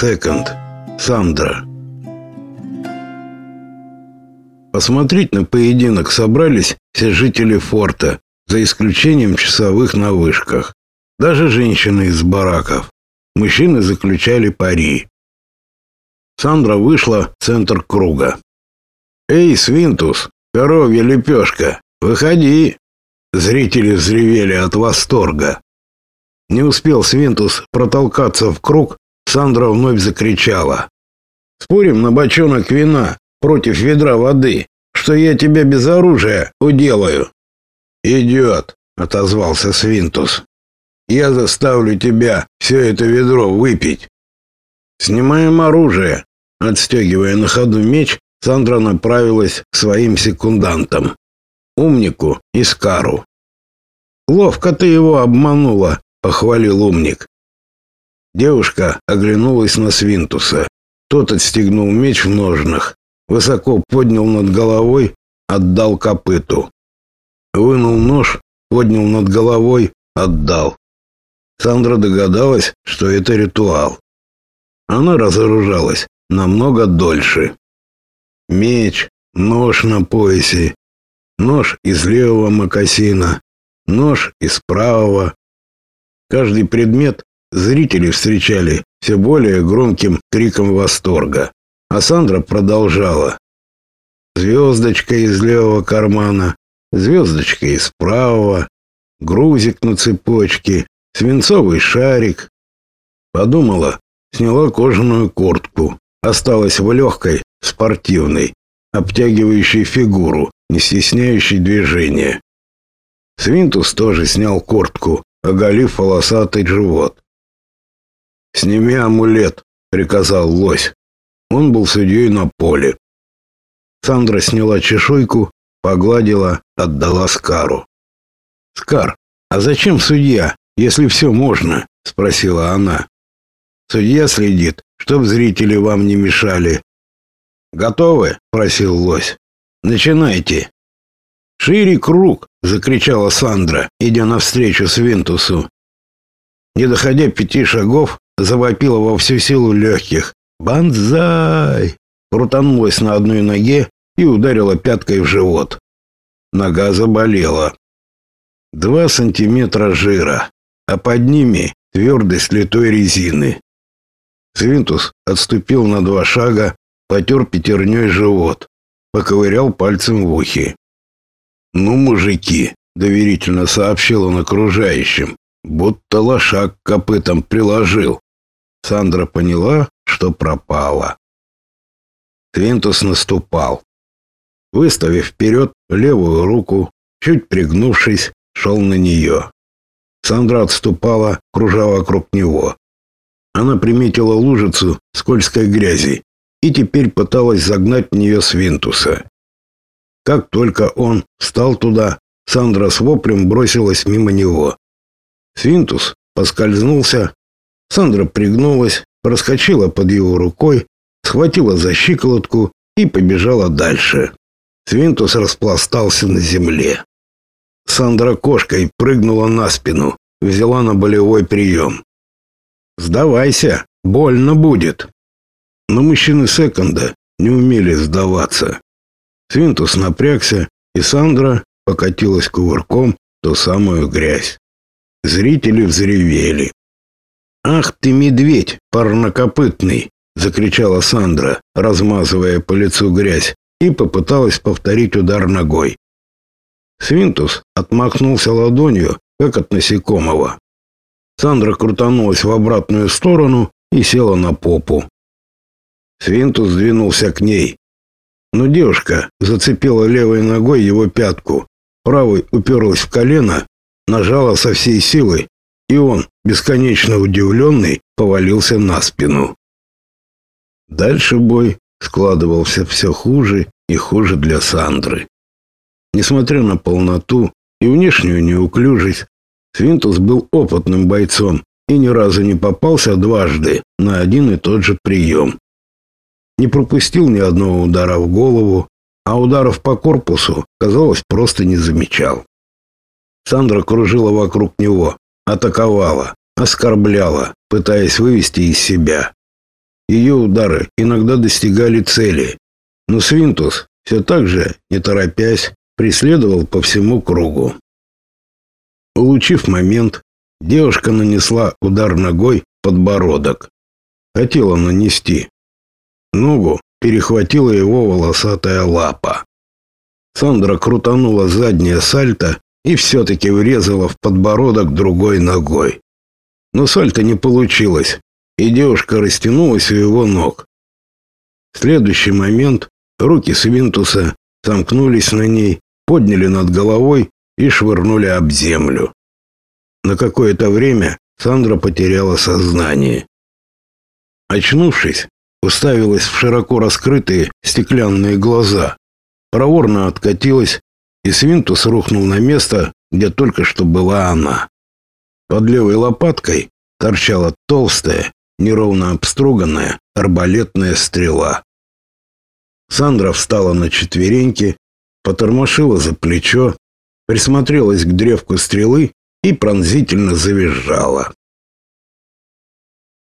Секонд. Сандра. Посмотреть на поединок собрались все жители форта, за исключением часовых на вышках. Даже женщины из бараков. Мужчины заключали пари. Сандра вышла в центр круга. «Эй, Свинтус, коровья лепешка, выходи!» Зрители взревели от восторга. Не успел Свинтус протолкаться в круг, Сандра вновь закричала. «Спорим на бочонок вина против ведра воды, что я тебя без оружия уделаю?» «Идет», — отозвался Свинтус. «Я заставлю тебя все это ведро выпить». «Снимаем оружие», — отстегивая на ходу меч, Сандра направилась к своим секундантам. Умнику и Скару. «Ловко ты его обманула», — похвалил умник. Девушка оглянулась на Свинтуса. Тот отстегнул меч в ножнах, высоко поднял над головой, отдал копыту. Вынул нож, поднял над головой, отдал. Сандра догадалась, что это ритуал. Она разоружалась намного дольше. Меч, нож на поясе, нож из левого мокасина, нож из правого. Каждый предмет Зрители встречали все более громким криком восторга. А Сандра продолжала. Звездочка из левого кармана, звездочка из правого, грузик на цепочке, свинцовый шарик. Подумала, сняла кожаную куртку, осталась в легкой, спортивной, обтягивающей фигуру, не стесняющей движения. Свинтус тоже снял куртку, оголив волосатый живот. «Сними амулет», — приказал лось. Он был судьей на поле. Сандра сняла чешуйку, погладила, отдала Скару. «Скар, а зачем судья, если все можно?» — спросила она. «Судья следит, чтоб зрители вам не мешали». «Готовы?» — просил лось. «Начинайте». «Шире круг!» — закричала Сандра, идя навстречу Свинтусу. Не доходя пяти шагов, завопила во всю силу легких. «Бонзай!» Крутанулась на одной ноге и ударила пяткой в живот. Нога заболела. Два сантиметра жира, а под ними твердость литой резины. Свинтус отступил на два шага, потер пятерней живот, поковырял пальцем в ухе. «Ну, мужики!» — доверительно сообщил он окружающим, будто лошак копытом приложил. Сандра поняла, что пропала. Свинтус наступал. Выставив вперед левую руку, чуть пригнувшись, шел на нее. Сандра отступала, кружа вокруг него. Она приметила лужицу скользкой грязи и теперь пыталась загнать в нее Свинтуса. Как только он встал туда, Сандра с воплем бросилась мимо него. Свинтус поскользнулся, Сандра пригнулась, проскочила под его рукой, схватила за щиколотку и побежала дальше. Свинтус распластался на земле. Сандра кошкой прыгнула на спину, взяла на болевой прием. «Сдавайся, больно будет». Но мужчины секонда не умели сдаваться. Свинтус напрягся, и Сандра покатилась кувырком ту самую грязь. Зрители взревели. «Ах ты, медведь парнокопытный!» — закричала Сандра, размазывая по лицу грязь, и попыталась повторить удар ногой. Свинтус отмахнулся ладонью, как от насекомого. Сандра крутанулась в обратную сторону и села на попу. Свинтус двинулся к ней. Но девушка зацепила левой ногой его пятку, правой уперлась в колено, нажала со всей силы и он, бесконечно удивленный, повалился на спину. Дальше бой складывался все хуже и хуже для Сандры. Несмотря на полноту и внешнюю неуклюжесть, Свинтус был опытным бойцом и ни разу не попался дважды на один и тот же прием. Не пропустил ни одного удара в голову, а ударов по корпусу, казалось, просто не замечал. Сандра кружила вокруг него, атаковала, оскорбляла, пытаясь вывести из себя. ее удары иногда достигали цели, но Свинтус все так же, не торопясь, преследовал по всему кругу. Улучив момент, девушка нанесла удар ногой подбородок. Хотела нанести. Ногу перехватила его волосатая лапа. Сандра крутанула заднее сальто и все-таки врезала в подбородок другой ногой. Но сальто не получилось, и девушка растянулась у его ног. В следующий момент руки Свинтуса сомкнулись на ней, подняли над головой и швырнули об землю. На какое-то время Сандра потеряла сознание. Очнувшись, уставилась в широко раскрытые стеклянные глаза. Проворно откатилась, и Свинтус рухнул на место, где только что была она. Под левой лопаткой торчала толстая, неровно обструганная арбалетная стрела. Сандра встала на четвереньки, потормошила за плечо, присмотрелась к древку стрелы и пронзительно завизжала.